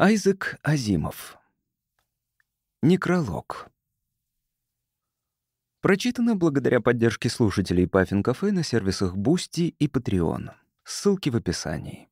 Айзек Азимов. Некролог. Прочитано благодаря поддержке слушателей Puffin Cafe на сервисах Boosty и Patreon. Ссылки в описании.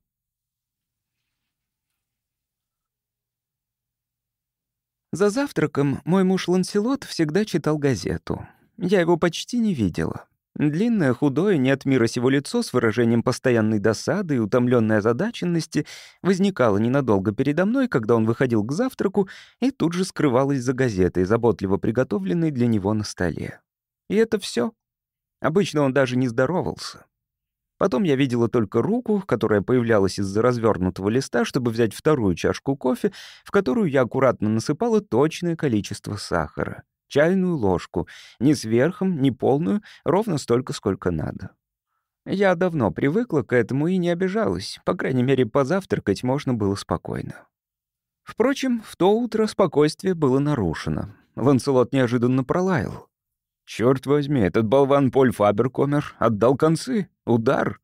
За завтраком мой муж Ланселот всегда читал газету. Я его почти не видела. Длинное, худое, не от мира сего лицо с выражением постоянной досады и утомленной озадаченности возникало ненадолго передо мной, когда он выходил к завтраку, и тут же скрывалось за газетой, заботливо приготовленной для него на столе. И это все. Обычно он даже не здоровался. Потом я видела только руку, которая появлялась из-за развернутого листа, чтобы взять вторую чашку кофе, в которую я аккуратно насыпала точное количество сахара — чайную ложку, не сверхом, не полную, ровно столько, сколько надо. Я давно привыкла к этому и не обижалась, по крайней мере, позавтракать можно было спокойно. Впрочем, в то утро спокойствие было нарушено. Ланселот неожиданно пролаял. «Чёрт возьми, этот болван Поль Фаберкомер отдал концы. Удар!»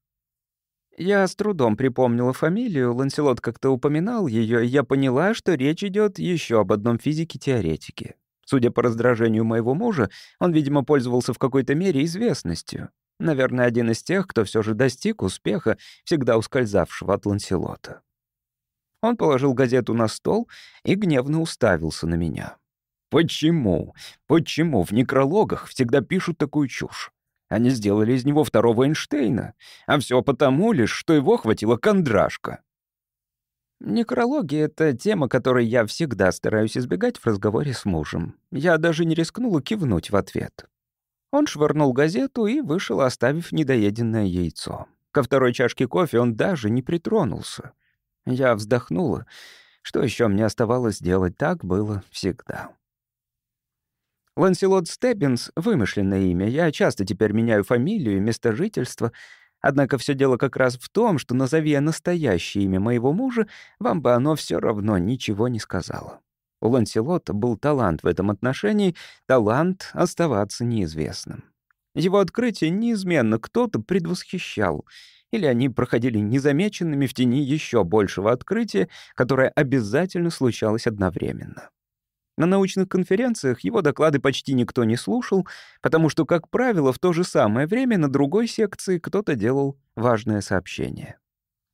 Я с трудом припомнила фамилию, Ланселот как-то упоминал ее, и я поняла, что речь идет еще об одном физике-теоретике. Судя по раздражению моего мужа, он, видимо, пользовался в какой-то мере известностью. Наверное, один из тех, кто все же достиг успеха, всегда ускользавшего от Ланселота. Он положил газету на стол и гневно уставился на меня. «Почему? Почему в некрологах всегда пишут такую чушь? Они сделали из него второго Эйнштейна, а все потому лишь, что его хватило кондрашка. Некрология — это тема, которой я всегда стараюсь избегать в разговоре с мужем. Я даже не рискнула кивнуть в ответ. Он швырнул газету и вышел, оставив недоеденное яйцо. Ко второй чашке кофе он даже не притронулся. Я вздохнула. Что еще мне оставалось делать, так было всегда. Ланселот Стеббинс — вымышленное имя. Я часто теперь меняю фамилию и место жительства — Однако все дело как раз в том, что назови я настоящее имя моего мужа, вам бы оно все равно ничего не сказало. У Ланселота был талант в этом отношении, талант оставаться неизвестным. Его открытие неизменно кто-то предвосхищал, или они проходили незамеченными в тени еще большего открытия, которое обязательно случалось одновременно. На научных конференциях его доклады почти никто не слушал, потому что, как правило, в то же самое время на другой секции кто-то делал важное сообщение.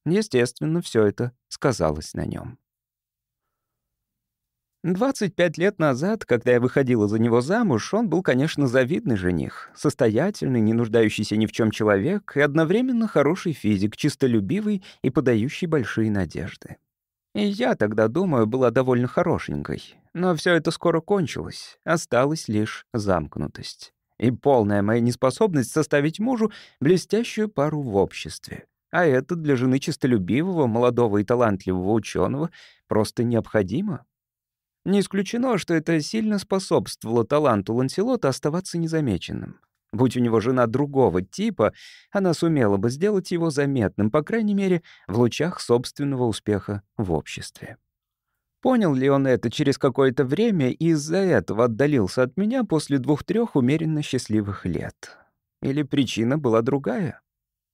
Естественно, все это сказалось на нем. 25 лет назад, когда я выходила за него замуж, он был, конечно, завидный жених, состоятельный, не нуждающийся ни в чем человек и одновременно хороший физик, чистолюбивый и подающий большие надежды. И я тогда, думаю, была довольно хорошенькой. Но все это скоро кончилось, осталась лишь замкнутость. И полная моя неспособность составить мужу блестящую пару в обществе. А это для жены честолюбивого, молодого и талантливого ученого просто необходимо. Не исключено, что это сильно способствовало таланту Ланселота оставаться незамеченным. Будь у него жена другого типа, она сумела бы сделать его заметным, по крайней мере, в лучах собственного успеха в обществе. Понял ли он это через какое-то время и из-за этого отдалился от меня после двух-трех умеренно счастливых лет? Или причина была другая?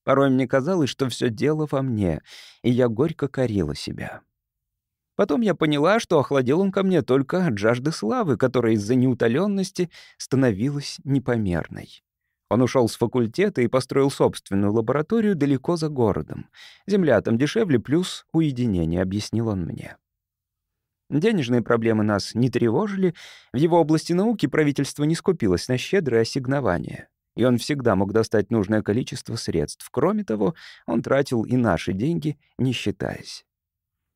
Порой мне казалось, что все дело во мне, и я горько корила себя. Потом я поняла, что охладел он ко мне только от жажды славы, которая из-за неутоленности становилась непомерной. Он ушел с факультета и построил собственную лабораторию далеко за городом. Земля там дешевле, плюс уединение, объяснил он мне. Денежные проблемы нас не тревожили, в его области науки правительство не скупилось на щедрые ассигнования, и он всегда мог достать нужное количество средств. Кроме того, он тратил и наши деньги, не считаясь.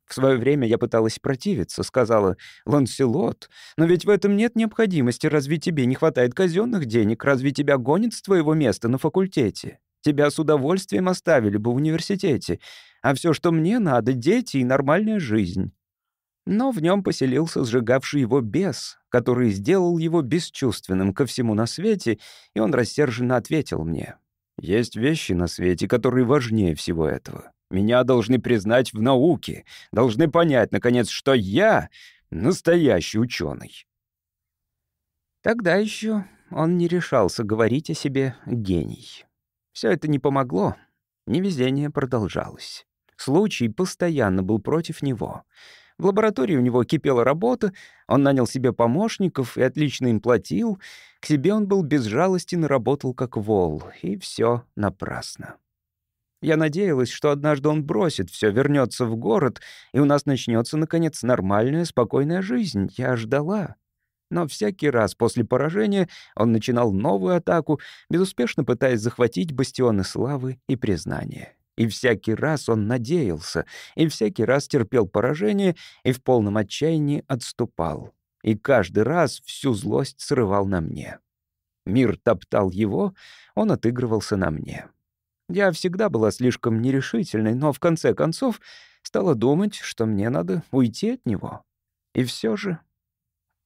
В свое время я пыталась противиться, сказала, «Ланселот, но ведь в этом нет необходимости, разве тебе не хватает казенных денег, разве тебя гонят с твоего места на факультете? Тебя с удовольствием оставили бы в университете, а все, что мне надо, дети и нормальная жизнь». Но в нем поселился сжигавший его бес, который сделал его бесчувственным ко всему на свете, и он рассерженно ответил мне, «Есть вещи на свете, которые важнее всего этого». Меня должны признать в науке, должны понять, наконец, что я настоящий ученый. Тогда еще он не решался говорить о себе «гений». Все это не помогло, невезение продолжалось. Случай постоянно был против него. В лаборатории у него кипела работа, он нанял себе помощников и отлично им платил. К себе он был безжалостен и работал как вол. И все напрасно. Я надеялась, что однажды он бросит все, вернется в город, и у нас начнется наконец, нормальная, спокойная жизнь. Я ждала. Но всякий раз после поражения он начинал новую атаку, безуспешно пытаясь захватить бастионы славы и признания. И всякий раз он надеялся, и всякий раз терпел поражение и в полном отчаянии отступал. И каждый раз всю злость срывал на мне. Мир топтал его, он отыгрывался на мне. Я всегда была слишком нерешительной, но в конце концов стала думать, что мне надо уйти от него. И все же...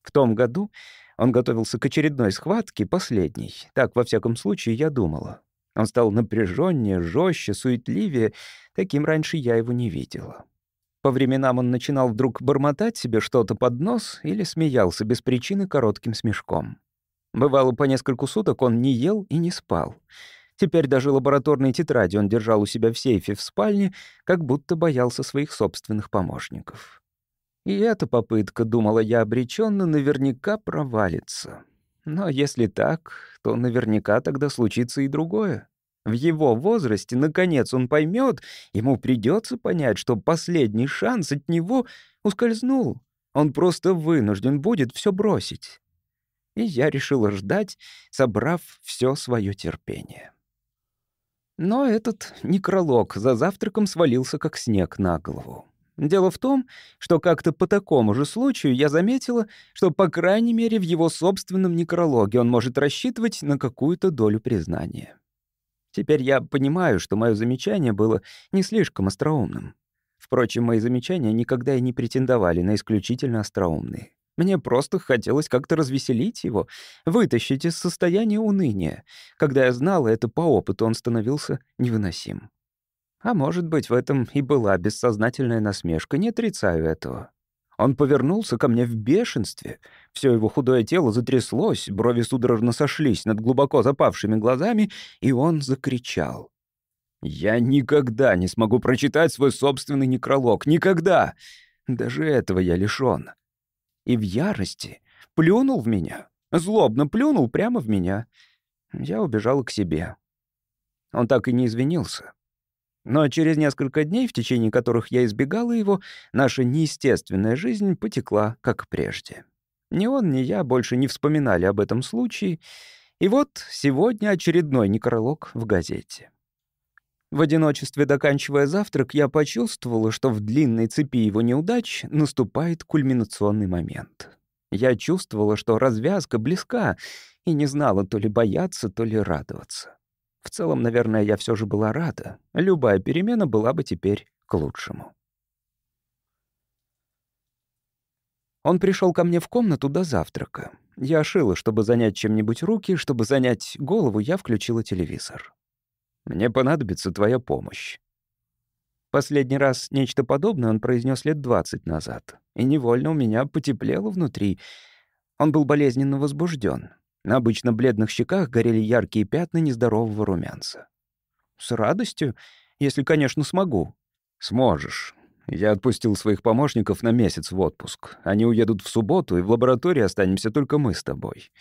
В том году он готовился к очередной схватке, последней. Так, во всяком случае, я думала. Он стал напряженнее, жестче, суетливее. Таким раньше я его не видела. По временам он начинал вдруг бормотать себе что-то под нос или смеялся без причины коротким смешком. Бывало, по нескольку суток он не ел и не спал. Теперь даже лабораторные тетради он держал у себя в сейфе в спальне, как будто боялся своих собственных помощников. И эта попытка, думала я обреченно, наверняка провалится. Но если так, то наверняка тогда случится и другое. В его возрасте, наконец, он поймет, ему придется понять, что последний шанс от него ускользнул. Он просто вынужден будет все бросить. И я решила ждать, собрав все свое терпение. Но этот некролог за завтраком свалился как снег на голову. Дело в том, что как-то по такому же случаю я заметила, что, по крайней мере, в его собственном некрологе он может рассчитывать на какую-то долю признания. Теперь я понимаю, что мое замечание было не слишком остроумным. Впрочем, мои замечания никогда и не претендовали на исключительно остроумные. Мне просто хотелось как-то развеселить его, вытащить из состояния уныния. Когда я знала это по опыту, он становился невыносим. А может быть, в этом и была бессознательная насмешка, не отрицаю этого. Он повернулся ко мне в бешенстве. Все его худое тело затряслось, брови судорожно сошлись над глубоко запавшими глазами, и он закричал. «Я никогда не смогу прочитать свой собственный некролог. Никогда! Даже этого я лишён и в ярости плюнул в меня, злобно плюнул прямо в меня. Я убежал к себе. Он так и не извинился. Но через несколько дней, в течение которых я избегала его, наша неестественная жизнь потекла, как прежде. Ни он, ни я больше не вспоминали об этом случае, и вот сегодня очередной некролог в газете. В одиночестве доканчивая завтрак, я почувствовала, что в длинной цепи его неудач наступает кульминационный момент. Я чувствовала, что развязка близка, и не знала то ли бояться, то ли радоваться. В целом, наверное, я все же была рада. Любая перемена была бы теперь к лучшему. Он пришел ко мне в комнату до завтрака. Я шила, чтобы занять чем-нибудь руки, чтобы занять голову, я включила телевизор. Мне понадобится твоя помощь». Последний раз нечто подобное он произнес лет двадцать назад, и невольно у меня потеплело внутри. Он был болезненно возбужден. На обычно бледных щеках горели яркие пятна нездорового румянца. «С радостью, если, конечно, смогу». «Сможешь. Я отпустил своих помощников на месяц в отпуск. Они уедут в субботу, и в лаборатории останемся только мы с тобой.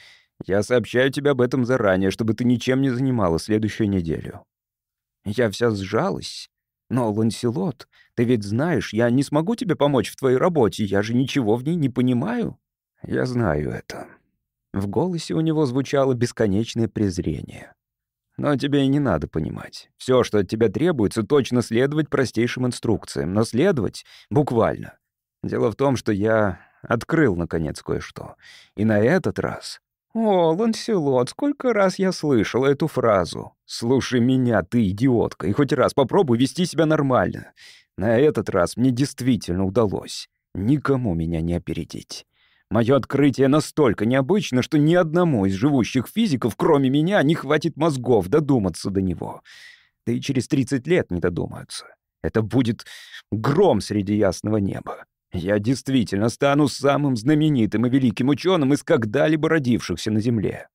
Я сообщаю тебе об этом заранее, чтобы ты ничем не занимала следующую неделю. Я вся сжалась. Но, Ланселот, ты ведь знаешь, я не смогу тебе помочь в твоей работе, я же ничего в ней не понимаю. Я знаю это. В голосе у него звучало бесконечное презрение. Но тебе и не надо понимать. Все, что от тебя требуется, точно следовать простейшим инструкциям, но следовать буквально. Дело в том, что я открыл, наконец, кое-что. И на этот раз «О, Ланселот, сколько раз я слышал эту фразу. Слушай меня, ты идиотка, и хоть раз попробуй вести себя нормально. На этот раз мне действительно удалось. Никому меня не опередить. Мое открытие настолько необычно, что ни одному из живущих физиков, кроме меня, не хватит мозгов додуматься до него. Да и через 30 лет не додумаются. Это будет гром среди ясного неба. Я действительно стану самым знаменитым и великим ученым из когда-либо родившихся на Земле.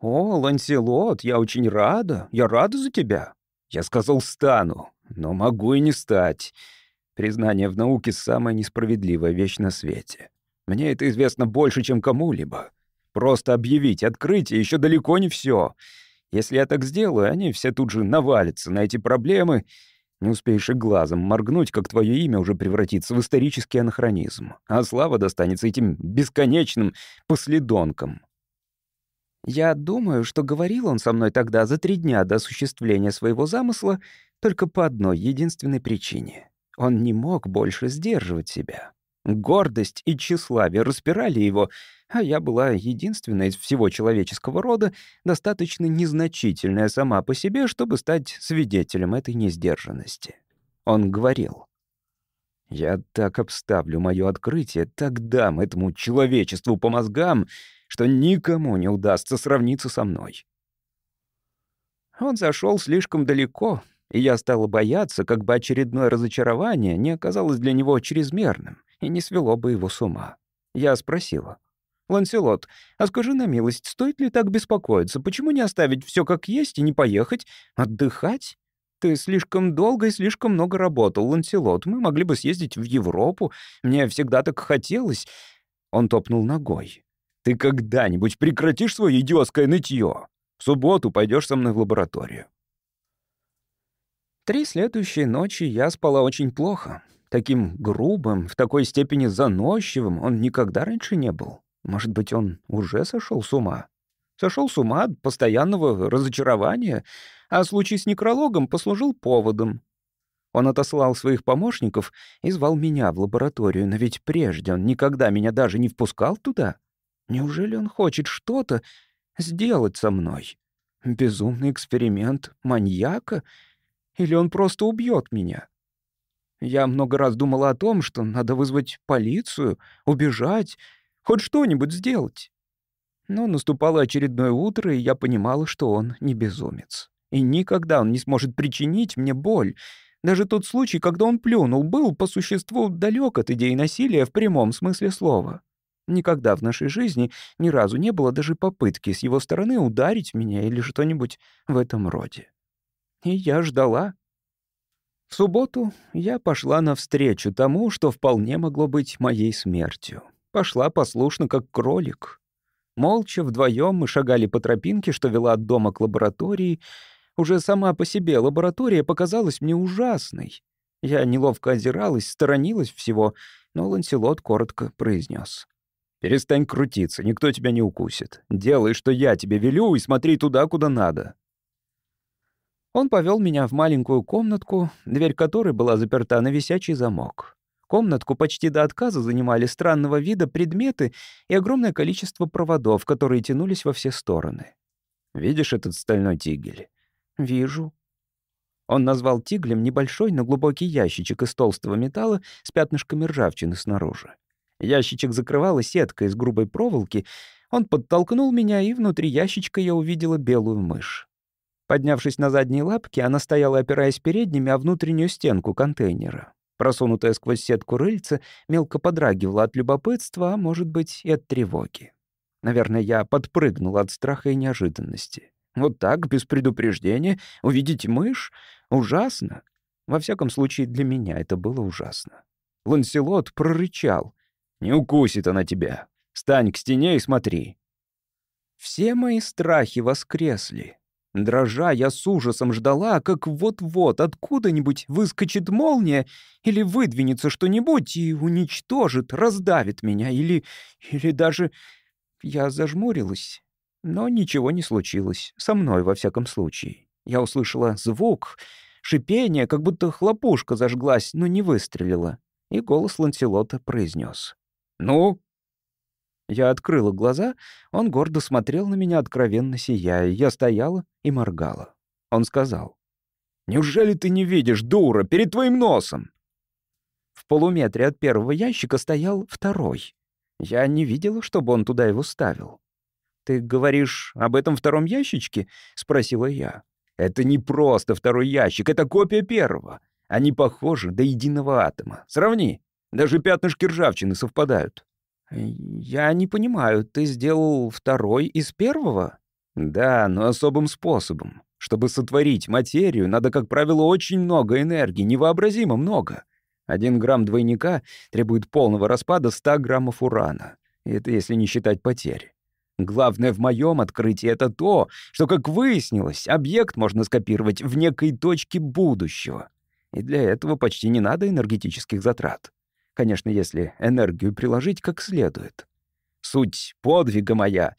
О, Ланселот, я очень рада. Я рада за тебя. Я сказал, стану, но могу и не стать. Признание в науке — самая несправедливая вещь на свете. Мне это известно больше, чем кому-либо. Просто объявить открытие еще далеко не все. Если я так сделаю, они все тут же навалятся на эти проблемы. Не успеешь и глазом моргнуть, как твое имя уже превратится в исторический анахронизм, а слава достанется этим бесконечным последонкам. Я думаю, что говорил он со мной тогда за три дня до осуществления своего замысла только по одной единственной причине. Он не мог больше сдерживать себя. Гордость и тщеславие распирали его, а я была единственная из всего человеческого рода, достаточно незначительная сама по себе, чтобы стать свидетелем этой несдержанности. Он говорил, «Я так обставлю мое открытие, так дам этому человечеству по мозгам, что никому не удастся сравниться со мной». Он зашел слишком далеко, и я стала бояться, как бы очередное разочарование не оказалось для него чрезмерным и не свело бы его с ума. Я спросила. «Ланселот, а скажи на милость, стоит ли так беспокоиться? Почему не оставить все как есть и не поехать? Отдыхать? Ты слишком долго и слишком много работал, Ланселот. Мы могли бы съездить в Европу. Мне всегда так хотелось». Он топнул ногой. «Ты когда-нибудь прекратишь свое идиотское нытье? В субботу пойдешь со мной в лабораторию». Три следующие ночи я спала очень плохо. Таким грубым, в такой степени заносчивым он никогда раньше не был. Может быть, он уже сошел с ума? Сошел с ума от постоянного разочарования, а случай с некрологом послужил поводом. Он отослал своих помощников и звал меня в лабораторию, но ведь прежде он никогда меня даже не впускал туда. Неужели он хочет что-то сделать со мной? Безумный эксперимент маньяка — или он просто убьет меня? Я много раз думала о том, что надо вызвать полицию, убежать, хоть что-нибудь сделать. Но наступало очередное утро, и я понимала, что он не безумец. И никогда он не сможет причинить мне боль. Даже тот случай, когда он плюнул, был по существу далек от идеи насилия в прямом смысле слова. Никогда в нашей жизни ни разу не было даже попытки с его стороны ударить меня или что-нибудь в этом роде. И я ждала. В субботу я пошла навстречу тому, что вполне могло быть моей смертью. Пошла послушно, как кролик. Молча вдвоем мы шагали по тропинке, что вела от дома к лаборатории. Уже сама по себе лаборатория показалась мне ужасной. Я неловко озиралась, сторонилась всего, но Ланселот коротко произнес: «Перестань крутиться, никто тебя не укусит. Делай, что я тебе велю, и смотри туда, куда надо. Он повел меня в маленькую комнатку, дверь которой была заперта на висячий замок. Комнатку почти до отказа занимали странного вида предметы и огромное количество проводов, которые тянулись во все стороны. «Видишь этот стальной тигель?» «Вижу». Он назвал тиглем небольшой, но глубокий ящичек из толстого металла с пятнышками ржавчины снаружи. Ящичек закрывала сетка из грубой проволоки. Он подтолкнул меня, и внутри ящичка я увидела белую мышь. Поднявшись на задние лапки, она стояла, опираясь передними о внутреннюю стенку контейнера. Просунутая сквозь сетку рыльца мелко подрагивала от любопытства, а, может быть, и от тревоги. Наверное, я подпрыгнул от страха и неожиданности. Вот так, без предупреждения, увидеть мышь — ужасно. Во всяком случае, для меня это было ужасно. Ланселот прорычал. «Не укусит она тебя. Стань к стене и смотри». Все мои страхи воскресли. Дрожа, я с ужасом ждала, как вот-вот откуда-нибудь выскочит молния или выдвинется что-нибудь и уничтожит, раздавит меня, или... или даже... Я зажмурилась, но ничего не случилось, со мной во всяком случае. Я услышала звук, шипение, как будто хлопушка зажглась, но не выстрелила, и голос Ланселота произнес: «Ну, я открыла глаза, он гордо смотрел на меня, откровенно сияя. Я стояла и моргала. Он сказал, «Неужели ты не видишь, дура, перед твоим носом?» В полуметре от первого ящика стоял второй. Я не видела, чтобы он туда его ставил. «Ты говоришь об этом втором ящичке?» — спросила я. «Это не просто второй ящик, это копия первого. Они похожи до единого атома. Сравни. Даже пятнышки ржавчины совпадают». «Я не понимаю, ты сделал второй из первого?» «Да, но особым способом. Чтобы сотворить материю, надо, как правило, очень много энергии, невообразимо много. Один грамм двойника требует полного распада 100 граммов урана. Это если не считать потерь. Главное в моем открытии — это то, что, как выяснилось, объект можно скопировать в некой точке будущего. И для этого почти не надо энергетических затрат. Конечно, если энергию приложить как следует. Суть подвига моя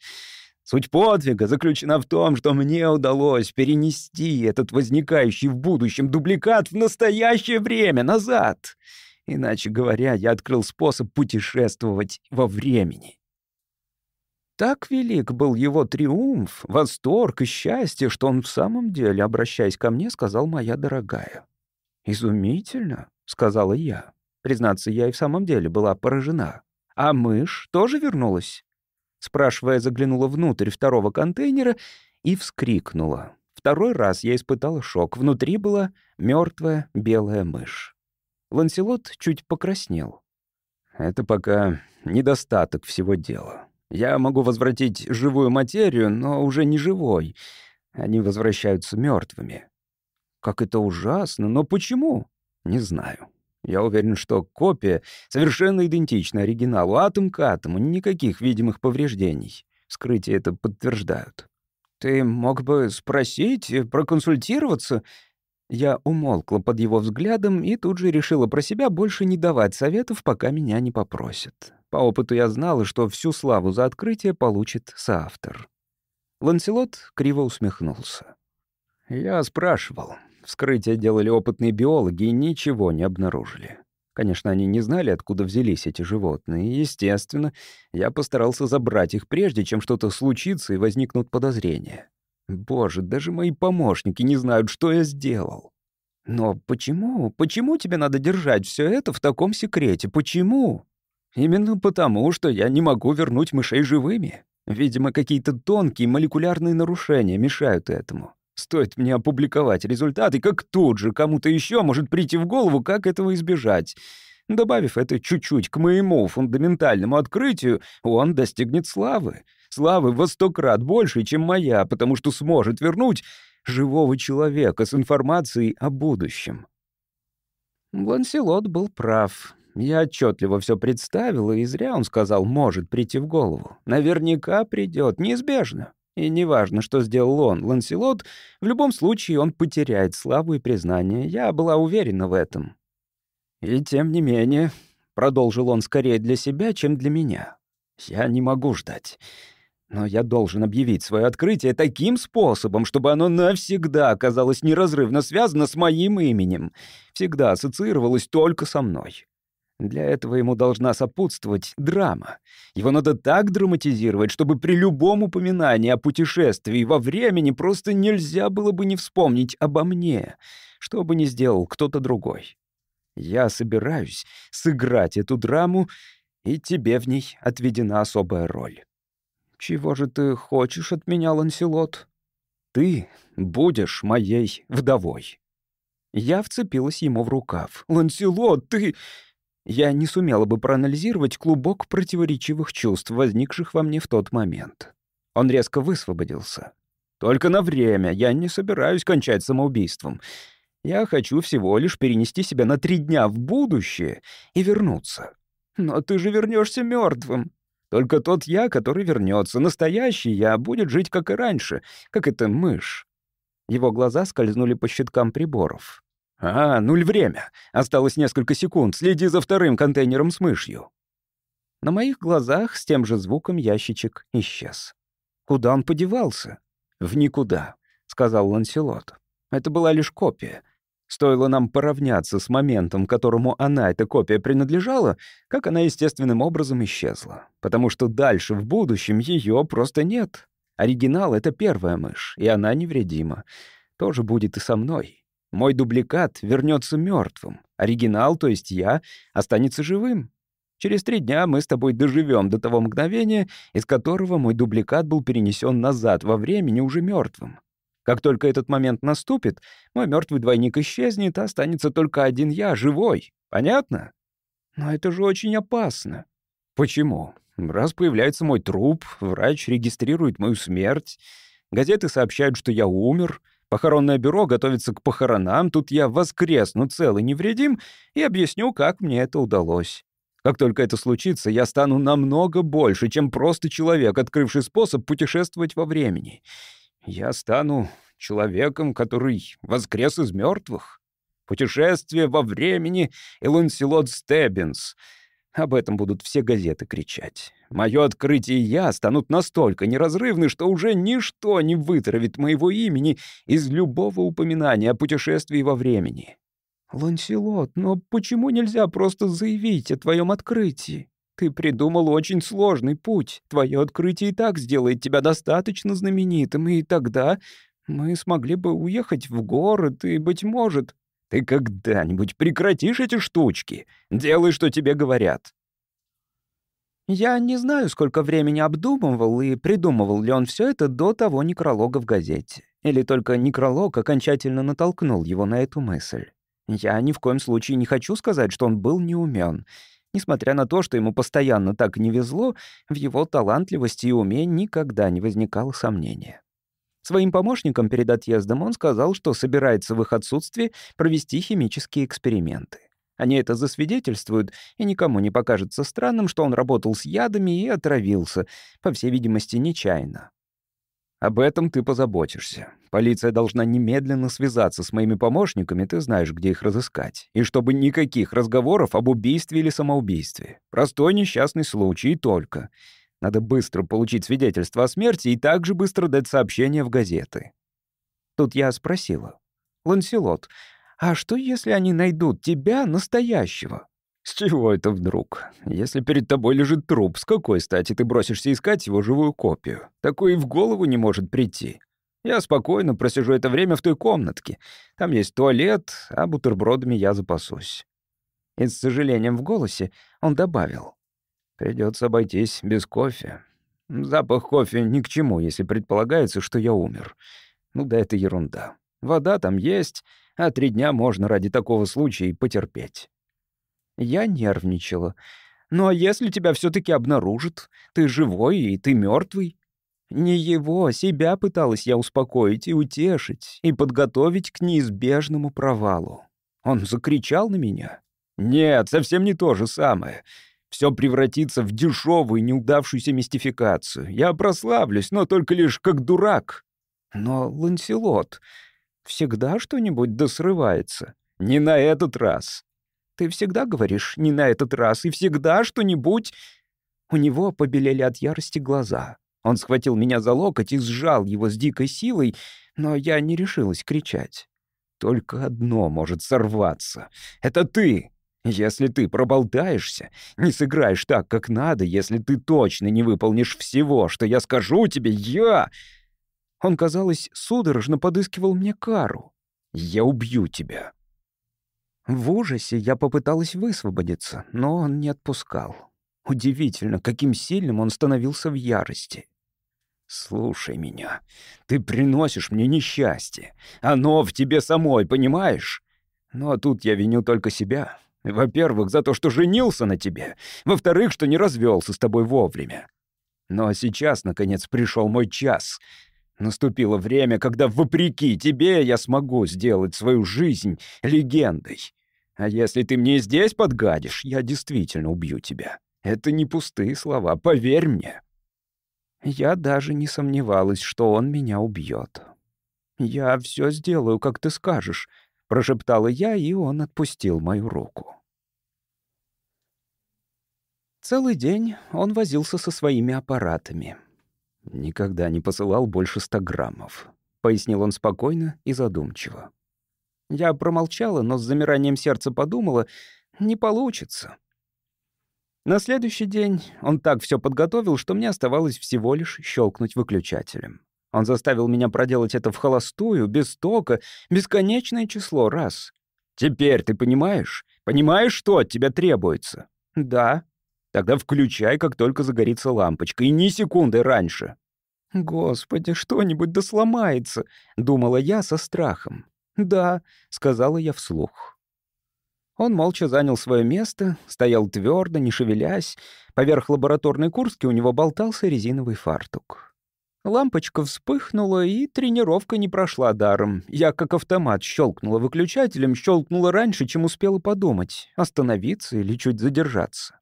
Суть подвига заключена в том, что мне удалось перенести этот возникающий в будущем дубликат в настоящее время, назад. Иначе говоря, я открыл способ путешествовать во времени. Так велик был его триумф, восторг и счастье, что он в самом деле, обращаясь ко мне, сказал «моя дорогая». «Изумительно», — сказала я. Признаться, я и в самом деле была поражена. «А мышь тоже вернулась?» Спрашивая, заглянула внутрь второго контейнера и вскрикнула. Второй раз я испытала шок. Внутри была мертвая белая мышь. Ланселот чуть покраснел. «Это пока недостаток всего дела. Я могу возвратить живую материю, но уже не живой. Они возвращаются мертвыми. Как это ужасно, но почему? Не знаю. Я уверен, что копия совершенно идентична оригиналу, атом к атому, никаких видимых повреждений. Вскрытия это подтверждают. Ты мог бы спросить, проконсультироваться? Я умолкла под его взглядом и тут же решила про себя больше не давать советов, пока меня не попросят. По опыту я знала, что всю славу за открытие получит соавтор. Ланселот криво усмехнулся. «Я спрашивал. Вскрытие делали опытные биологи и ничего не обнаружили. Конечно, они не знали, откуда взялись эти животные, естественно, я постарался забрать их прежде, чем что-то случится и возникнут подозрения. Боже, даже мои помощники не знают, что я сделал. Но почему? Почему тебе надо держать все это в таком секрете? Почему? Именно потому, что я не могу вернуть мышей живыми. Видимо, какие-то тонкие молекулярные нарушения мешают этому. Стоит мне опубликовать результаты, как тут же кому-то еще может прийти в голову, как этого избежать. Добавив это чуть-чуть к моему фундаментальному открытию, он достигнет славы. Славы во сто крат больше, чем моя, потому что сможет вернуть живого человека с информацией о будущем. Ланселот был прав. Я отчетливо все представил, и зря он сказал «может прийти в голову». Наверняка придет, неизбежно. И неважно, что сделал он, Ланселот, в любом случае он потеряет славу и признание. Я была уверена в этом. И тем не менее, продолжил он скорее для себя, чем для меня. Я не могу ждать. Но я должен объявить свое открытие таким способом, чтобы оно навсегда оказалось неразрывно связано с моим именем, всегда ассоциировалось только со мной. Для этого ему должна сопутствовать драма. Его надо так драматизировать, чтобы при любом упоминании о путешествии во времени просто нельзя было бы не вспомнить обо мне, что бы ни сделал кто-то другой. Я собираюсь сыграть эту драму, и тебе в ней отведена особая роль. Чего же ты хочешь от меня, Ланселот? Ты будешь моей вдовой. Я вцепилась ему в рукав. «Ланселот, ты...» я не сумела бы проанализировать клубок противоречивых чувств, возникших во мне в тот момент. Он резко высвободился. «Только на время. Я не собираюсь кончать самоубийством. Я хочу всего лишь перенести себя на три дня в будущее и вернуться. Но ты же вернешься мертвым. Только тот я, который вернется, настоящий я, будет жить как и раньше, как эта мышь». Его глаза скользнули по щиткам приборов. «А, нуль время. Осталось несколько секунд. Следи за вторым контейнером с мышью». На моих глазах с тем же звуком ящичек исчез. Куда он подевался? «В никуда», — сказал Ланселот. «Это была лишь копия. Стоило нам поравняться с моментом, которому она, эта копия, принадлежала, как она естественным образом исчезла. Потому что дальше, в будущем, ее просто нет. Оригинал — это первая мышь, и она невредима. Тоже будет и со мной. Мой дубликат вернется мертвым. Оригинал, то есть я, останется живым. Через три дня мы с тобой доживем до того мгновения, из которого мой дубликат был перенесен назад во времени уже мертвым. Как только этот момент наступит, мой мертвый двойник исчезнет, а останется только один я, живой. Понятно? Но это же очень опасно. Почему? Раз появляется мой труп, врач регистрирует мою смерть, газеты сообщают, что я умер — Похоронное бюро готовится к похоронам, тут я воскресну целый невредим и объясню, как мне это удалось. Как только это случится, я стану намного больше, чем просто человек, открывший способ путешествовать во времени. Я стану человеком, который воскрес из мертвых. Путешествие во времени и Ланселот Стеббинс. Об этом будут все газеты кричать. Мое открытие и я станут настолько неразрывны, что уже ничто не вытравит моего имени из любого упоминания о путешествии во времени. «Ланселот, но почему нельзя просто заявить о твоем открытии? Ты придумал очень сложный путь. Твое открытие и так сделает тебя достаточно знаменитым, и тогда мы смогли бы уехать в город, и, быть может, ты когда-нибудь прекратишь эти штучки? Делай, что тебе говорят». Я не знаю, сколько времени обдумывал и придумывал ли он все это до того некролога в газете. Или только некролог окончательно натолкнул его на эту мысль. Я ни в коем случае не хочу сказать, что он был неумен. Несмотря на то, что ему постоянно так не везло, в его талантливости и уме никогда не возникало сомнения. Своим помощникам перед отъездом он сказал, что собирается в их отсутствии провести химические эксперименты. Они это засвидетельствуют, и никому не покажется странным, что он работал с ядами и отравился, по всей видимости, нечаянно. Об этом ты позаботишься. Полиция должна немедленно связаться с моими помощниками, ты знаешь, где их разыскать. И чтобы никаких разговоров об убийстве или самоубийстве. Простой несчастный случай и только. Надо быстро получить свидетельство о смерти и также быстро дать сообщение в газеты. Тут я спросила. «Ланселот, а что, если они найдут тебя настоящего?» «С чего это вдруг? Если перед тобой лежит труп, с какой стати ты бросишься искать его живую копию? Такое и в голову не может прийти. Я спокойно просижу это время в той комнатке. Там есть туалет, а бутербродами я запасусь». И с сожалением в голосе он добавил. «Придется обойтись без кофе. Запах кофе ни к чему, если предполагается, что я умер. Ну да это ерунда. Вода там есть, а три дня можно ради такого случая потерпеть». Я нервничала. «Ну а если тебя все таки обнаружат? Ты живой и ты мертвый? Не его, себя пыталась я успокоить и утешить, и подготовить к неизбежному провалу. Он закричал на меня. «Нет, совсем не то же самое. Все превратится в дешевую, неудавшуюся мистификацию. Я прославлюсь, но только лишь как дурак». «Но, Ланселот, всегда что-нибудь досрывается. Не на этот раз. Ты всегда говоришь «не на этот раз» и всегда что-нибудь...» У него побелели от ярости глаза. Он схватил меня за локоть и сжал его с дикой силой, но я не решилась кричать. Только одно может сорваться. Это ты. Если ты проболтаешься, не сыграешь так, как надо, если ты точно не выполнишь всего, что я скажу тебе, я... Он, казалось, судорожно подыскивал мне кару. Я убью тебя. В ужасе я попыталась высвободиться, но он не отпускал. Удивительно, каким сильным он становился в ярости. «Слушай меня. Ты приносишь мне несчастье. Оно в тебе самой, понимаешь? Но тут я виню только себя. Во-первых, за то, что женился на тебе. Во-вторых, что не развелся с тобой вовремя. Но сейчас, наконец, пришел мой час. Наступило время, когда, вопреки тебе, я смогу сделать свою жизнь легендой. А если ты мне здесь подгадишь, я действительно убью тебя. Это не пустые слова, поверь мне». Я даже не сомневалась, что он меня убьет. «Я все сделаю, как ты скажешь», — прошептала я, и он отпустил мою руку. Целый день он возился со своими аппаратами. «Никогда не посылал больше ста граммов», — пояснил он спокойно и задумчиво. Я промолчала, но с замиранием сердца подумала, не получится. На следующий день он так все подготовил, что мне оставалось всего лишь щелкнуть выключателем. Он заставил меня проделать это в холостую, без тока, бесконечное число раз. «Теперь ты понимаешь? Понимаешь, что от тебя требуется?» «Да». «Тогда включай, как только загорится лампочка, и ни секунды раньше». «Господи, что-нибудь да сломается», — думала я со страхом. «Да», — сказала я вслух. Он молча занял свое место, стоял твердо, не шевелясь. Поверх лабораторной куртки у него болтался резиновый фартук. Лампочка вспыхнула, и тренировка не прошла даром. Я как автомат щелкнула выключателем, щелкнула раньше, чем успела подумать, остановиться или чуть задержаться.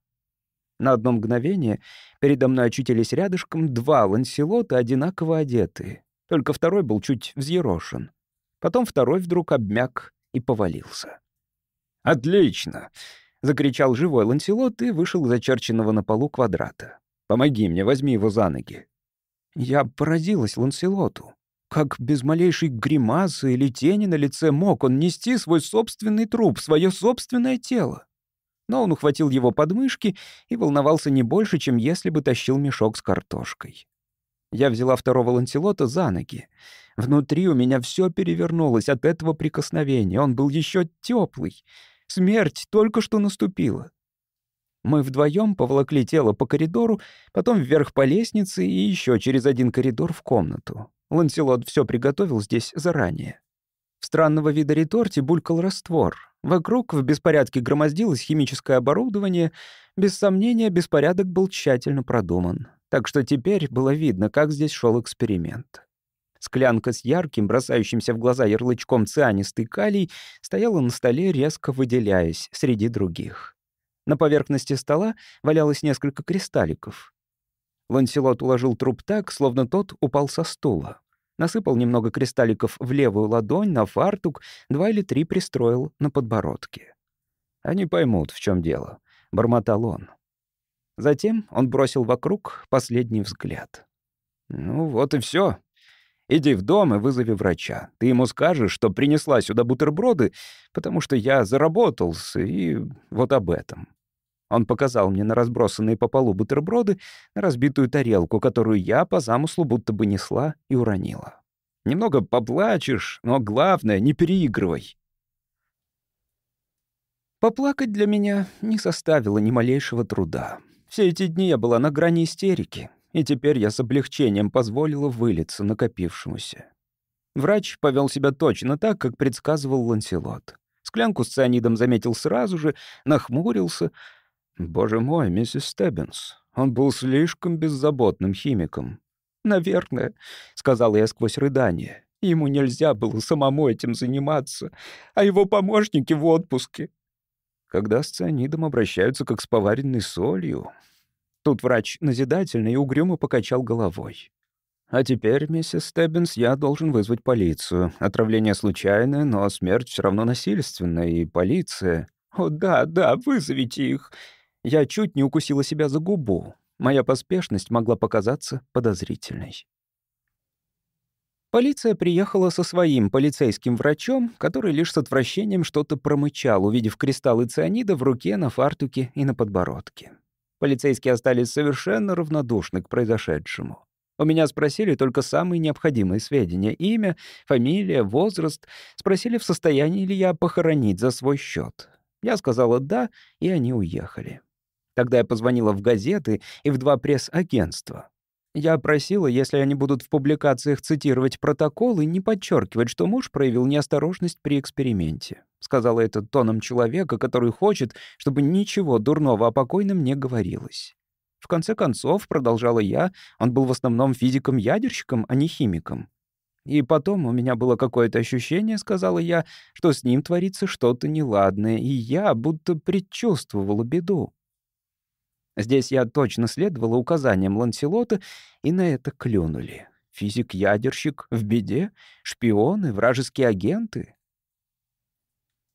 На одно мгновение передо мной очутились рядышком два ланселота, одинаково одетые. Только второй был чуть взъерошен. Потом второй вдруг обмяк и повалился. «Отлично!» — закричал живой ланселот и вышел из очерченного на полу квадрата. «Помоги мне, возьми его за ноги». Я поразилась Ланселоту. Как без малейшей гримасы или тени на лице мог он нести свой собственный труп, свое собственное тело? Но он ухватил его подмышки и волновался не больше, чем если бы тащил мешок с картошкой. Я взяла второго ланселота за ноги. Внутри у меня все перевернулось от этого прикосновения. Он был еще теплый. Смерть только что наступила. Мы вдвоем поволокли тело по коридору, потом вверх по лестнице и еще через один коридор в комнату. Ланселот все приготовил здесь заранее. В странного вида реторте булькал раствор. Вокруг в беспорядке громоздилось химическое оборудование. Без сомнения, беспорядок был тщательно продуман. Так что теперь было видно, как здесь шел эксперимент. Склянка с ярким, бросающимся в глаза ярлычком цианистый калий стояла на столе, резко выделяясь среди других. На поверхности стола валялось несколько кристалликов. Ланселот уложил труп так, словно тот упал со стула. Насыпал немного кристалликов в левую ладонь, на фартук, два или три пристроил на подбородке. «Они поймут, в чем дело», — бормотал он. Затем он бросил вокруг последний взгляд. «Ну вот и все. Иди в дом и вызови врача. Ты ему скажешь, что принесла сюда бутерброды, потому что я заработался, и вот об этом». Он показал мне на разбросанные по полу бутерброды, на разбитую тарелку, которую я по замыслу будто бы несла и уронила. «Немного поплачешь, но главное, не переигрывай». Поплакать для меня не составило ни малейшего труда. Все эти дни я была на грани истерики, и теперь я с облегчением позволила вылиться накопившемуся. Врач повел себя точно так, как предсказывал Ланселот. Склянку с цианидом заметил сразу же, нахмурился. «Боже мой, миссис Стеббинс, он был слишком беззаботным химиком». «Наверное», — сказала я сквозь рыдание. «Ему нельзя было самому этим заниматься, а его помощники в отпуске». Когда с цианидом обращаются как с поваренной солью, Тут врач назидательно и угрюмо покачал головой. «А теперь, миссис Стеббинс, я должен вызвать полицию. Отравление случайное, но смерть все равно насильственная, и полиция...» «О, да, да, вызовите их!» Я чуть не укусила себя за губу. Моя поспешность могла показаться подозрительной. Полиция приехала со своим полицейским врачом, который лишь с отвращением что-то промычал, увидев кристаллы цианида в руке, на фартуке и на подбородке. Полицейские остались совершенно равнодушны к произошедшему. У меня спросили только самые необходимые сведения — имя, фамилия, возраст. Спросили, в состоянии ли я похоронить за свой счет. Я сказала «да», и они уехали. Тогда я позвонила в газеты и в два пресс-агентства. Я просила, если они будут в публикациях цитировать протоколы, не подчеркивать, что муж проявил неосторожность при эксперименте. Сказала это тоном человека, который хочет, чтобы ничего дурного о покойном не говорилось. В конце концов, продолжала я, он был в основном физиком-ядерщиком, а не химиком. И потом у меня было какое-то ощущение, сказала я, что с ним творится что-то неладное, и я будто предчувствовала беду. Здесь я точно следовала указаниям Ланселота, и на это клюнули. Физик-ядерщик в беде, шпионы, вражеские агенты.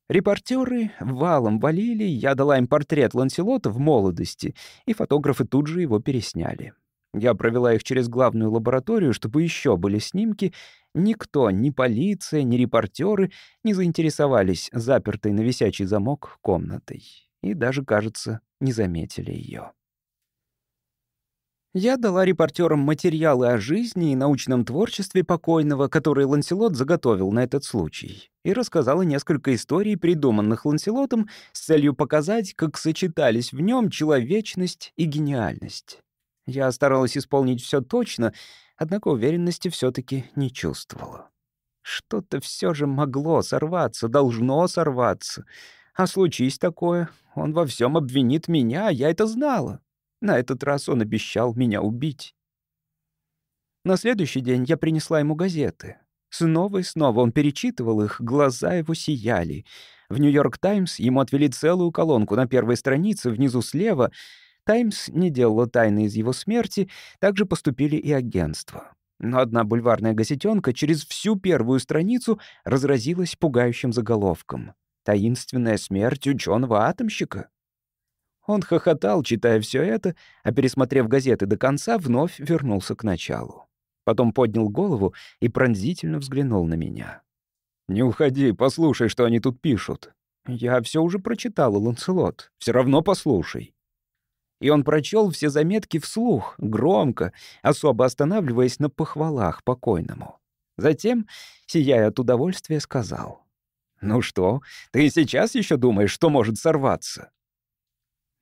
Репортеры валом валили, я дала им портрет Ланселота в молодости, и фотографы тут же его пересняли. Я провела их через главную лабораторию, чтобы еще были снимки. Никто, ни полиция, ни репортеры не заинтересовались запертой на висячий замок комнатой. И даже, кажется, не заметили ее. Я дала репортерам материалы о жизни и научном творчестве покойного, которые Ланселот заготовил на этот случай, и рассказала несколько историй, придуманных Ланселотом, с целью показать, как сочетались в нем человечность и гениальность. Я старалась исполнить все точно, однако уверенности все таки не чувствовала. Что-то все же могло сорваться, должно сорваться. А случись такое, он во всем обвинит меня, я это знала. На этот раз он обещал меня убить. На следующий день я принесла ему газеты. Снова и снова он перечитывал их, глаза его сияли. В «Нью-Йорк Таймс» ему отвели целую колонку на первой странице, внизу слева. «Таймс» не делала тайны из его смерти, так же поступили и агентства. Но одна бульварная газетенка через всю первую страницу разразилась пугающим заголовком. «Таинственная смерть ученого-атомщика». Он хохотал, читая все это, а пересмотрев газеты до конца, вновь вернулся к началу. Потом поднял голову и пронзительно взглянул на меня. «Не уходи, послушай, что они тут пишут». «Я все уже прочитал, Ланселот. Все равно послушай». И он прочел все заметки вслух, громко, особо останавливаясь на похвалах покойному. Затем, сияя от удовольствия, сказал. «Ну что, ты сейчас еще думаешь, что может сорваться?»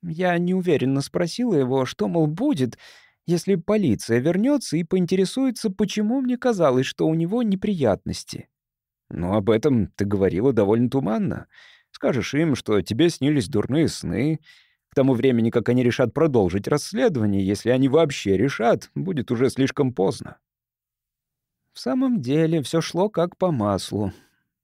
Я неуверенно спросила его, что, мол, будет, если полиция вернется и поинтересуется, почему мне казалось, что у него неприятности. «Ну, об этом ты говорила довольно туманно. Скажешь им, что тебе снились дурные сны. К тому времени, как они решат продолжить расследование, если они вообще решат, будет уже слишком поздно». В самом деле все шло как по маслу.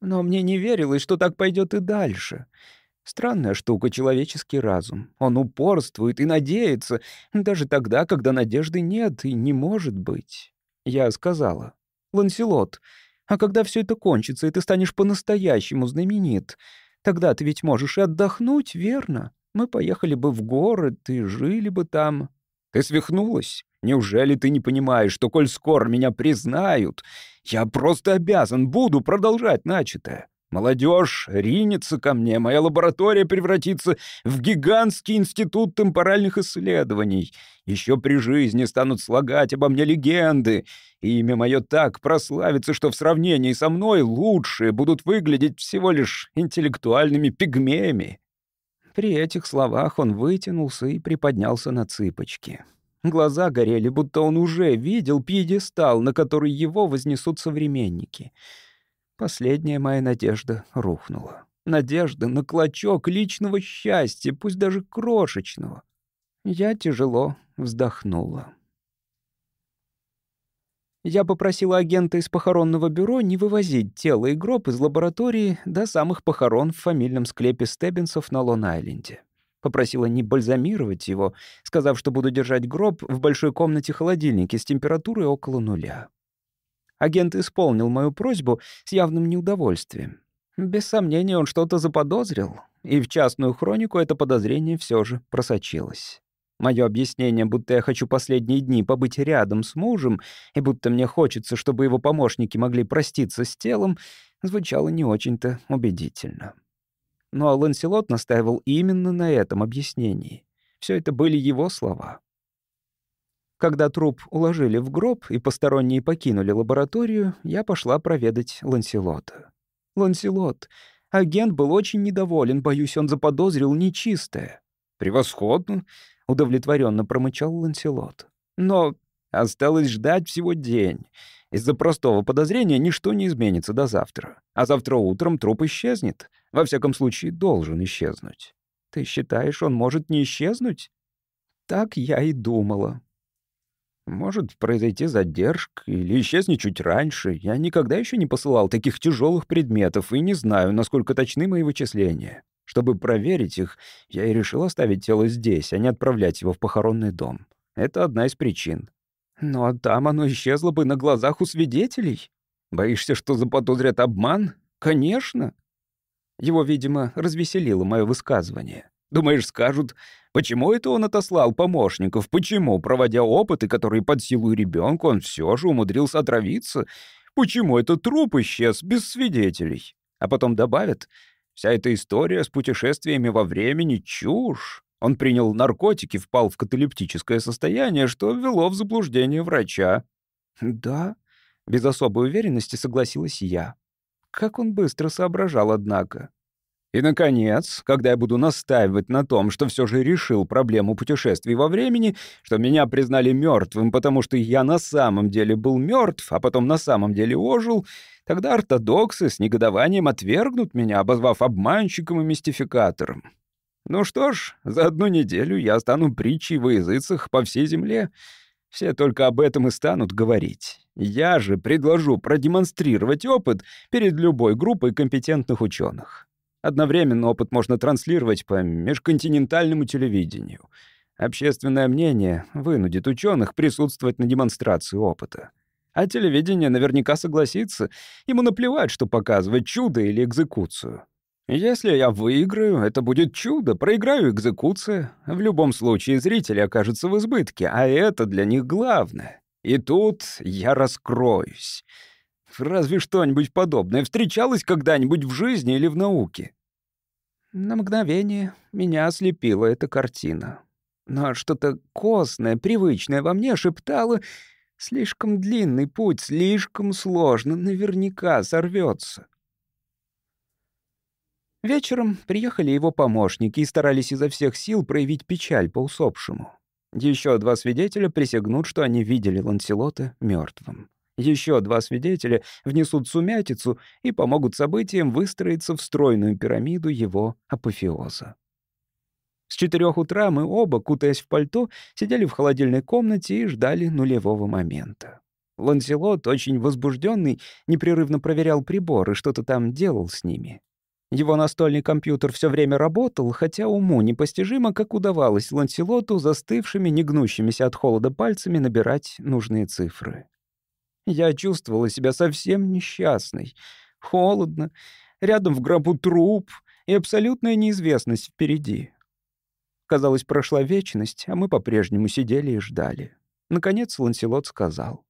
Но мне не верилось, что так пойдет и дальше — Странная штука человеческий разум. Он упорствует и надеется, даже тогда, когда надежды нет и не может быть. Я сказала, «Ланселот, а когда все это кончится, и ты станешь по-настоящему знаменит, тогда ты ведь можешь и отдохнуть, верно? Мы поехали бы в город и жили бы там». «Ты свихнулась? Неужели ты не понимаешь, что, коль скоро меня признают, я просто обязан буду продолжать начатое?» Молодежь ринется ко мне, моя лаборатория превратится в гигантский институт темпоральных исследований. Еще при жизни станут слагать обо мне легенды. И имя мое так прославится, что в сравнении со мной лучшие будут выглядеть всего лишь интеллектуальными пигмеями». При этих словах он вытянулся и приподнялся на цыпочки. Глаза горели, будто он уже видел пьедестал, на который его вознесут современники — Последняя моя надежда рухнула. Надежда на клочок личного счастья, пусть даже крошечного. Я тяжело вздохнула. Я попросила агента из похоронного бюро не вывозить тело и гроб из лаборатории до самых похорон в фамильном склепе Стеббинсов на Лон-Айленде. Попросила не бальзамировать его, сказав, что буду держать гроб в большой комнате холодильнике с температурой около нуля. Агент исполнил мою просьбу с явным неудовольствием. Без сомнения, он что-то заподозрил, и в частную хронику это подозрение все же просочилось. Мое объяснение, будто я хочу последние дни побыть рядом с мужем, и будто мне хочется, чтобы его помощники могли проститься с телом, звучало не очень-то убедительно. Но Ланселот настаивал именно на этом объяснении. Все это были его слова. Когда труп уложили в гроб и посторонние покинули лабораторию, я пошла проведать Ланселота. Ланселот. Агент был очень недоволен, боюсь, он заподозрил нечистое. «Превосходно», — удовлетворенно промычал Ланселот. «Но осталось ждать всего день. Из-за простого подозрения ничто не изменится до завтра. А завтра утром труп исчезнет. Во всяком случае, должен исчезнуть. Ты считаешь, он может не исчезнуть?» Так я и думала. Может произойти задержка или исчезнет чуть раньше. Я никогда еще не посылал таких тяжелых предметов и не знаю, насколько точны мои вычисления. Чтобы проверить их, я и решил оставить тело здесь, а не отправлять его в похоронный дом. Это одна из причин. Но там оно исчезло бы на глазах у свидетелей. Боишься, что заподозрят обман? Конечно. Его, видимо, развеселило мое высказывание. Думаешь, скажут, почему это он отослал помощников? Почему, проводя опыты, которые под силу ребенка, он все же умудрился отравиться? Почему этот труп исчез без свидетелей? А потом добавят, вся эта история с путешествиями во времени — чушь. Он принял наркотики, впал в каталептическое состояние, что ввело в заблуждение врача. «Да», — без особой уверенности согласилась я. Как он быстро соображал, однако. И, наконец, когда я буду настаивать на том, что все же решил проблему путешествий во времени, что меня признали мертвым, потому что я на самом деле был мертв, а потом на самом деле ожил, тогда ортодоксы с негодованием отвергнут меня, обозвав обманщиком и мистификатором. Ну что ж, за одну неделю я стану притчей во языцах по всей земле. Все только об этом и станут говорить. Я же предложу продемонстрировать опыт перед любой группой компетентных ученых. Одновременно опыт можно транслировать по межконтинентальному телевидению. Общественное мнение вынудит ученых присутствовать на демонстрации опыта. А телевидение наверняка согласится. Ему наплевать, что показывать чудо или экзекуцию. Если я выиграю, это будет чудо, проиграю экзекуция. В любом случае зрители окажутся в избытке, а это для них главное. И тут я раскроюсь. Разве что-нибудь подобное встречалось когда-нибудь в жизни или в науке? На мгновение меня ослепила эта картина. Но что-то костное, привычное во мне шептало «Слишком длинный путь, слишком сложно, наверняка сорвется. Вечером приехали его помощники и старались изо всех сил проявить печаль по усопшему. Еще два свидетеля присягнут, что они видели Ланселота мертвым. Еще два свидетеля внесут сумятицу и помогут событиям выстроиться в стройную пирамиду его апофеоза. С четырех утра мы оба, кутаясь в пальто, сидели в холодильной комнате и ждали нулевого момента. Ланселот, очень возбужденный, непрерывно проверял приборы, что-то там делал с ними. Его настольный компьютер все время работал, хотя уму непостижимо, как удавалось Ланселоту застывшими, негнущимися от холода пальцами набирать нужные цифры. Я чувствовала себя совсем несчастной. Холодно, рядом в гробу труп и абсолютная неизвестность впереди. Казалось, прошла вечность, а мы по-прежнему сидели и ждали. Наконец Ланселот сказал.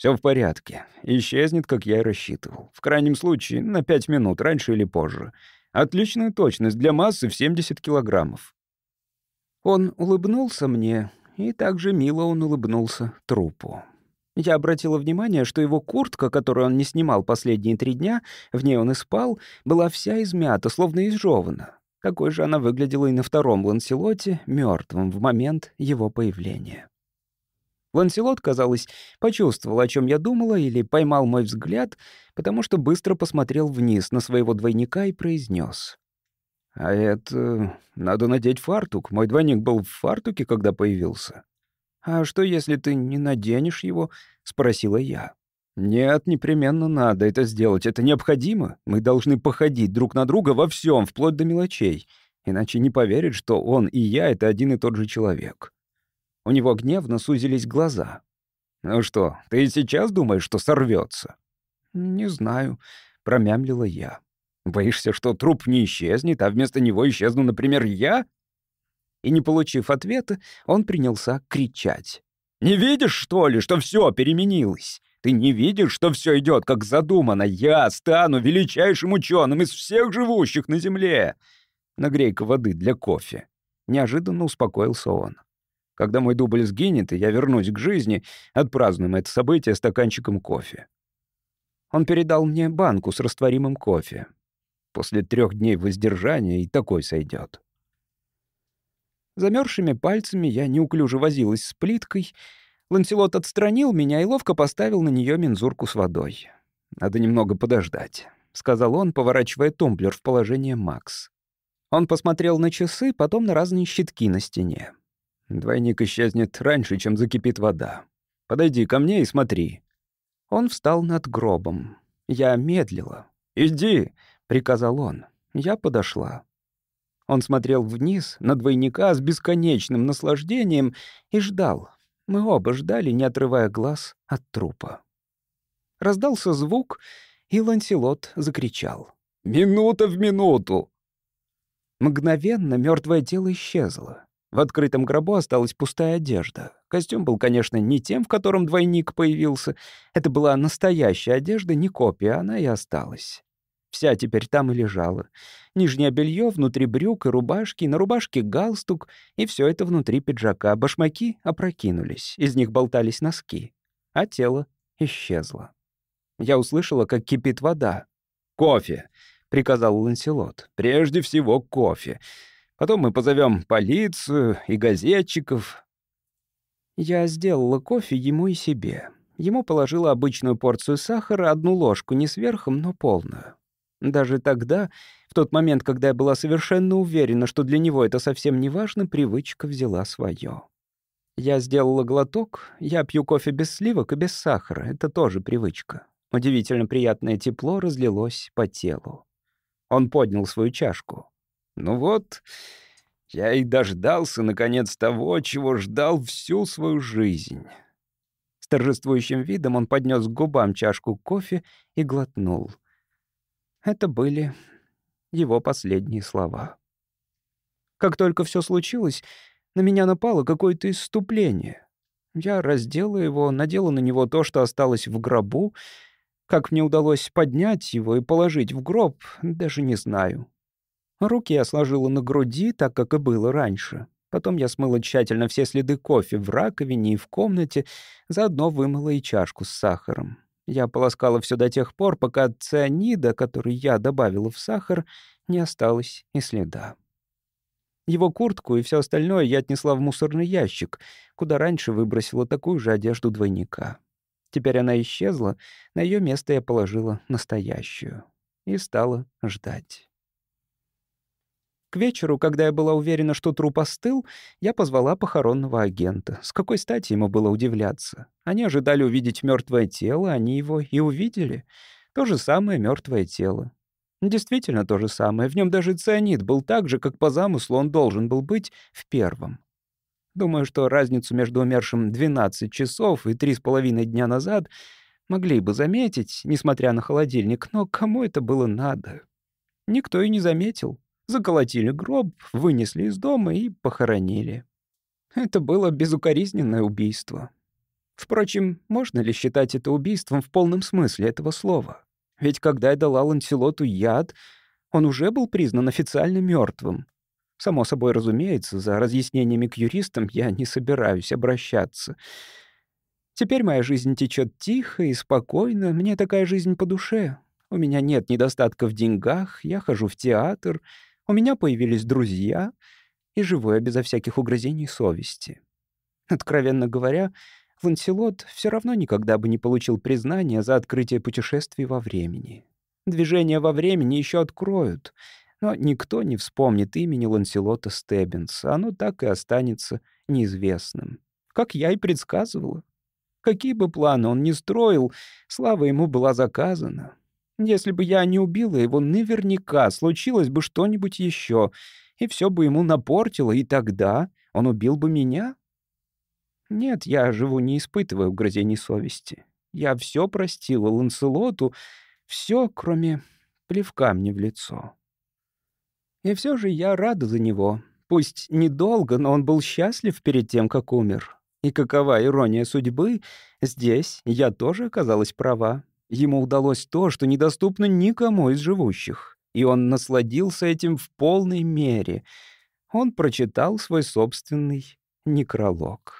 Все в порядке. Исчезнет, как я и рассчитывал. В крайнем случае, на пять минут, раньше или позже. Отличная точность для массы в 70 килограммов. Он улыбнулся мне, и также мило он улыбнулся трупу. Я обратила внимание, что его куртка, которую он не снимал последние три дня, в ней он и спал, была вся измята, словно изжевана. Такой же она выглядела и на втором Ланселоте, мертвым в момент его появления. Ланселот, казалось, почувствовал, о чем я думала, или поймал мой взгляд, потому что быстро посмотрел вниз на своего двойника и произнес: «А это... надо надеть фартук. Мой двойник был в фартуке, когда появился». «А что, если ты не наденешь его?» — спросила я. «Нет, непременно надо это сделать. Это необходимо. Мы должны походить друг на друга во всем, вплоть до мелочей. Иначе не поверят, что он и я — это один и тот же человек». У него гневно сузились глаза. «Ну что, ты сейчас думаешь, что сорвется? «Не знаю», — промямлила я. «Боишься, что труп не исчезнет, а вместо него исчезну, например, я?» И не получив ответа, он принялся кричать. «Не видишь, что ли, что все переменилось? Ты не видишь, что все идет как задумано? Я стану величайшим ученым из всех живущих на Земле!» Нагрей-ка воды для кофе. Неожиданно успокоился он. Когда мой дубль сгинет, и я вернусь к жизни, отпразднуем это событие стаканчиком кофе. Он передал мне банку с растворимым кофе. После трех дней воздержания и такой сойдет. Замерзшими пальцами я неуклюже возилась с плиткой. Ланселот отстранил меня и ловко поставил на нее мензурку с водой. «Надо немного подождать», — сказал он, поворачивая тумблер в положение Макс. Он посмотрел на часы, потом на разные щитки на стене. Двойник исчезнет раньше, чем закипит вода. Подойди ко мне и смотри». Он встал над гробом. Я медлила. «Иди!» — приказал он. Я подошла. Он смотрел вниз, на двойника с бесконечным наслаждением и ждал. Мы оба ждали, не отрывая глаз от трупа. Раздался звук, и Ланселот закричал. «Минута в минуту!» Мгновенно мертвое тело исчезло. В открытом гробу осталась пустая одежда. Костюм был, конечно, не тем, в котором двойник появился. Это была настоящая одежда, не копия, она и осталась. Вся теперь там и лежала. Нижнее белье внутри брюк и рубашки, на рубашке галстук, и все это внутри пиджака. Башмаки опрокинулись, из них болтались носки, а тело исчезло. Я услышала, как кипит вода. «Кофе!» — приказал Ланселот. «Прежде всего кофе. Потом мы позовем полицию и газетчиков». Я сделала кофе ему и себе. Ему положила обычную порцию сахара, одну ложку, не сверху, но полную. Даже тогда, в тот момент, когда я была совершенно уверена, что для него это совсем не важно, привычка взяла свое. Я сделала глоток, я пью кофе без сливок и без сахара, это тоже привычка. Удивительно приятное тепло разлилось по телу. Он поднял свою чашку. «Ну вот, я и дождался, наконец, того, чего ждал всю свою жизнь». С торжествующим видом он поднес к губам чашку кофе и глотнул. Это были его последние слова. Как только все случилось, на меня напало какое-то исступление. Я раздела его, надела на него то, что осталось в гробу. Как мне удалось поднять его и положить в гроб, даже не знаю. Руки я сложила на груди, так как и было раньше. Потом я смыла тщательно все следы кофе в раковине и в комнате, заодно вымыла и чашку с сахаром. Я полоскала все до тех пор, пока от цианида, который я добавила в сахар, не осталось и следа. Его куртку и все остальное я отнесла в мусорный ящик, куда раньше выбросила такую же одежду двойника. Теперь она исчезла, на ее место я положила настоящую. И стала ждать. К вечеру, когда я была уверена, что труп остыл, я позвала похоронного агента. С какой стати ему было удивляться? Они ожидали увидеть мертвое тело, они его и увидели. То же самое мертвое тело. Действительно то же самое. В нем даже цианид был так же, как по замыслу он должен был быть в первом. Думаю, что разницу между умершим 12 часов и 3,5 дня назад могли бы заметить, несмотря на холодильник, но кому это было надо? Никто и не заметил. Заколотили гроб, вынесли из дома и похоронили. Это было безукоризненное убийство. Впрочем, можно ли считать это убийством в полном смысле этого слова? Ведь когда я дала Ланселоту яд, он уже был признан официально мертвым. Само собой разумеется, за разъяснениями к юристам я не собираюсь обращаться. Теперь моя жизнь течет тихо и спокойно, мне такая жизнь по душе. У меня нет недостатка в деньгах, я хожу в театр, у меня появились друзья, и живу я безо всяких угрызений совести. Откровенно говоря, Ланселот все равно никогда бы не получил признания за открытие путешествий во времени. Движения во времени еще откроют, но никто не вспомнит имени Ланселота Стеббинса, оно так и останется неизвестным. Как я и предсказывала. Какие бы планы он ни строил, слава ему была заказана. Если бы я не убила его, наверняка случилось бы что-нибудь еще, и все бы ему напортило, и тогда он убил бы меня. Нет, я живу не испытывая угрызений совести. Я все простила Ланселоту, все, кроме плевка мне в лицо. И все же я рада за него. Пусть недолго, но он был счастлив перед тем, как умер. И какова ирония судьбы, здесь я тоже оказалась права. Ему удалось то, что недоступно никому из живущих. И он насладился этим в полной мере. Он прочитал свой собственный некролог.